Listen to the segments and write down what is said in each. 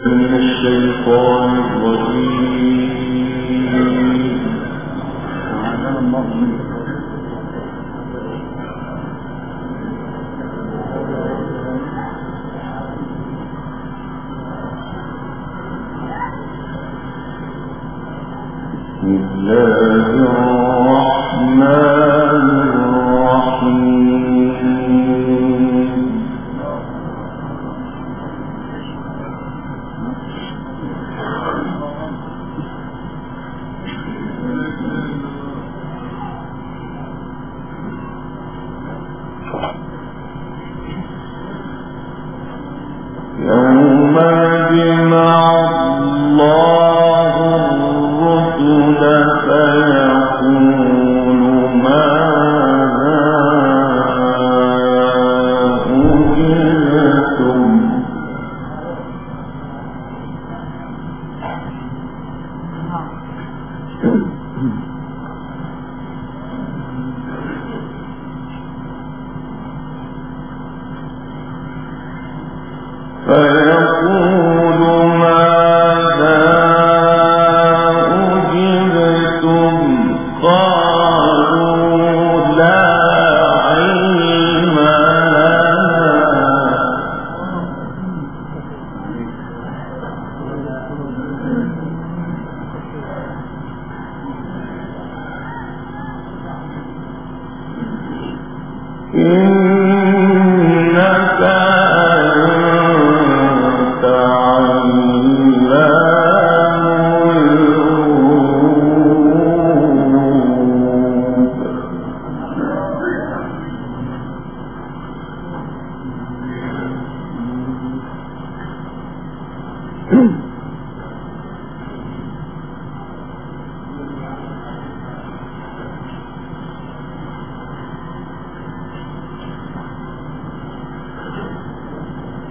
من الشيطان الرجيم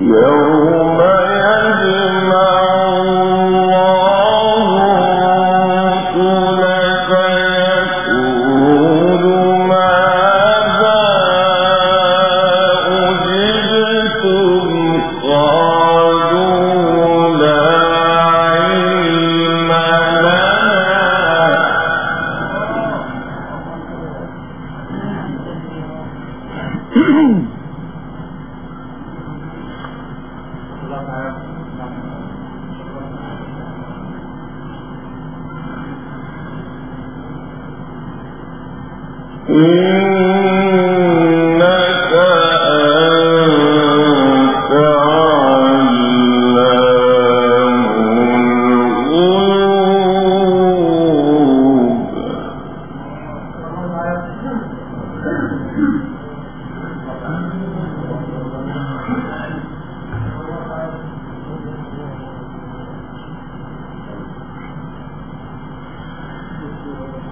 يوم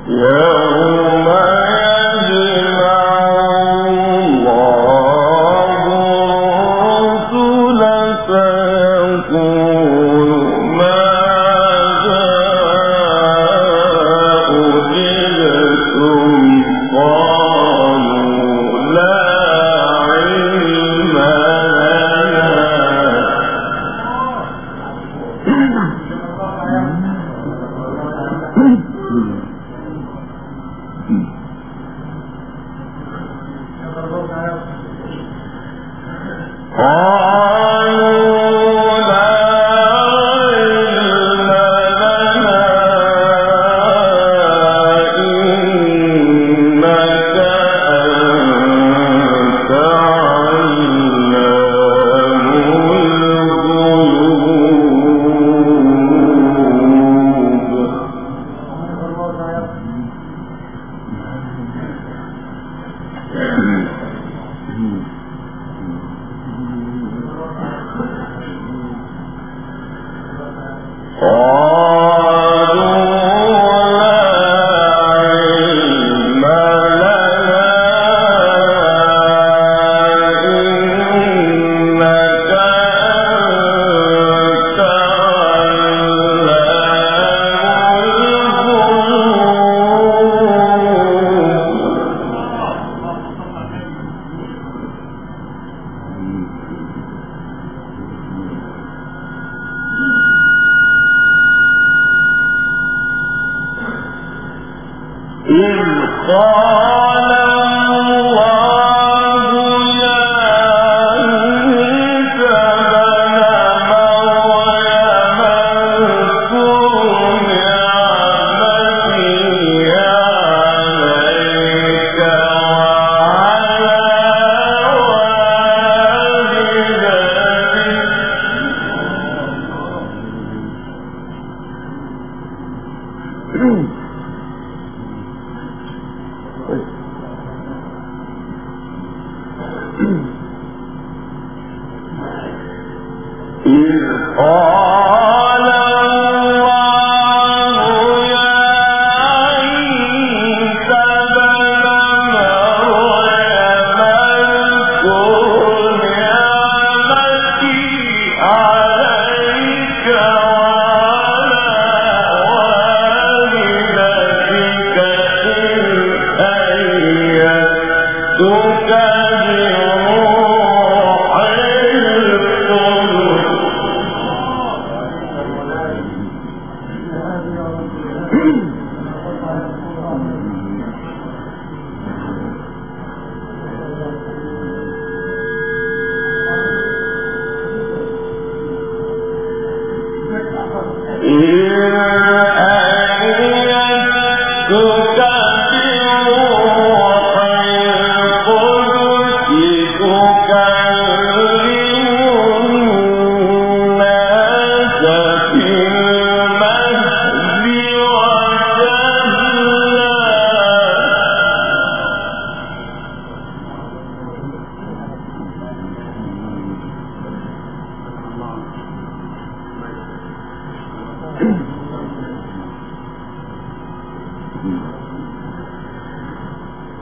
يا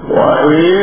وَإِنْ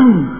mind.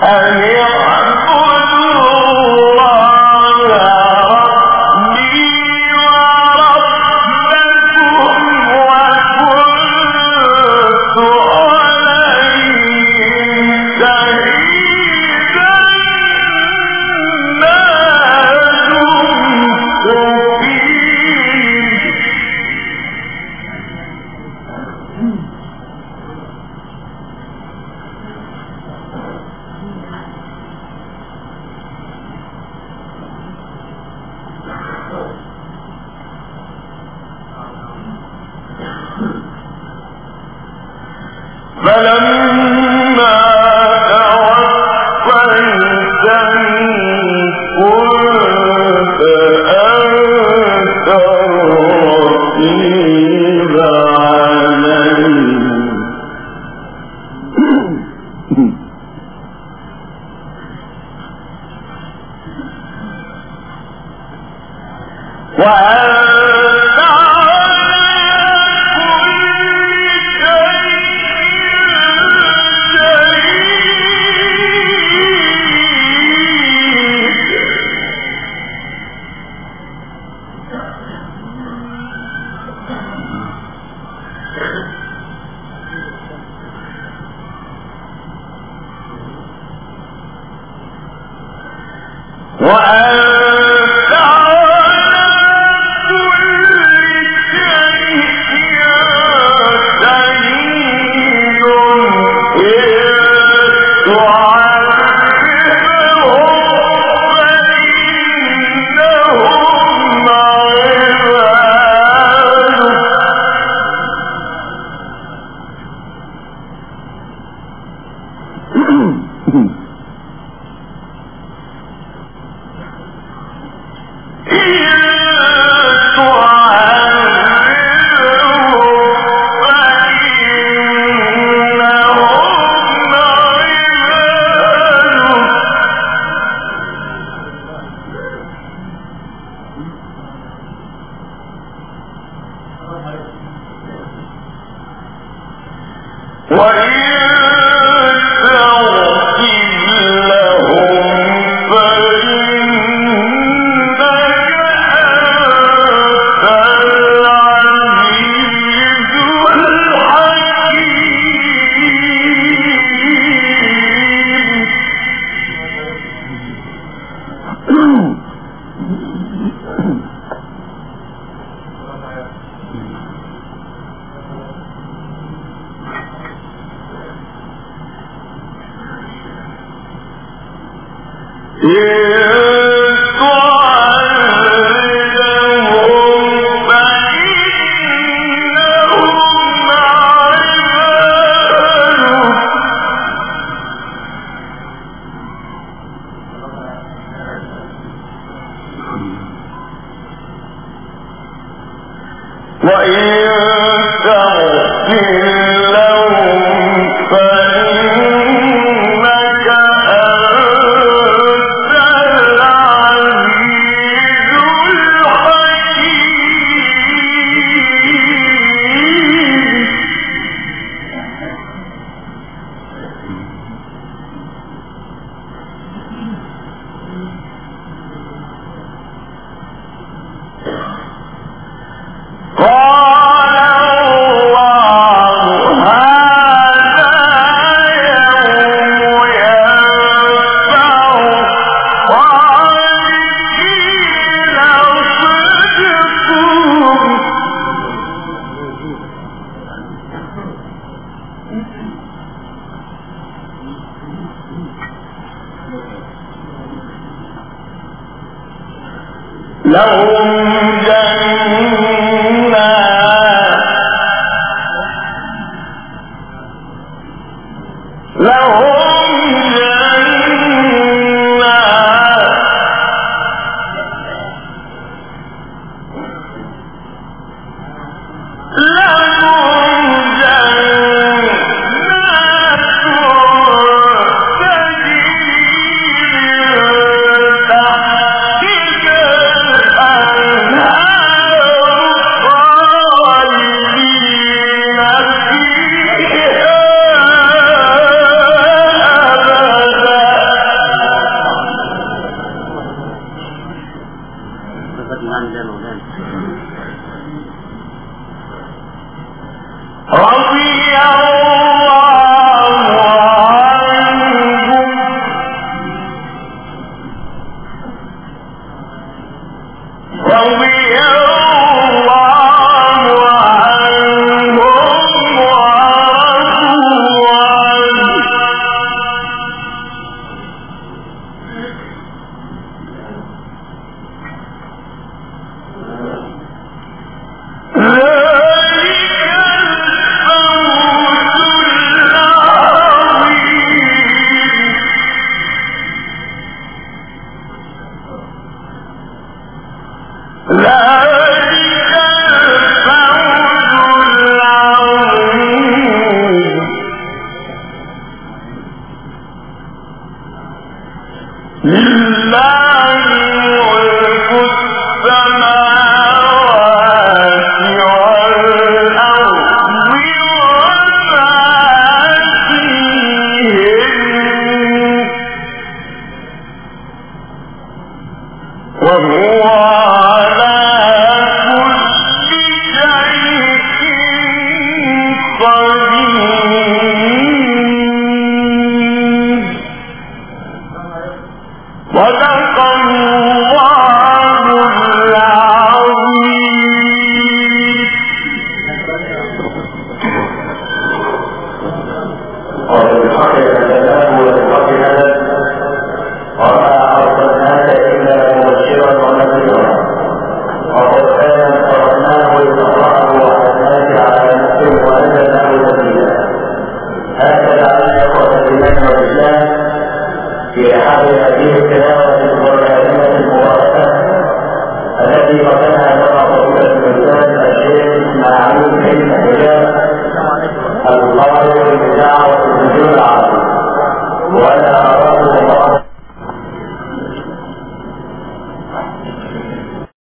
her وإن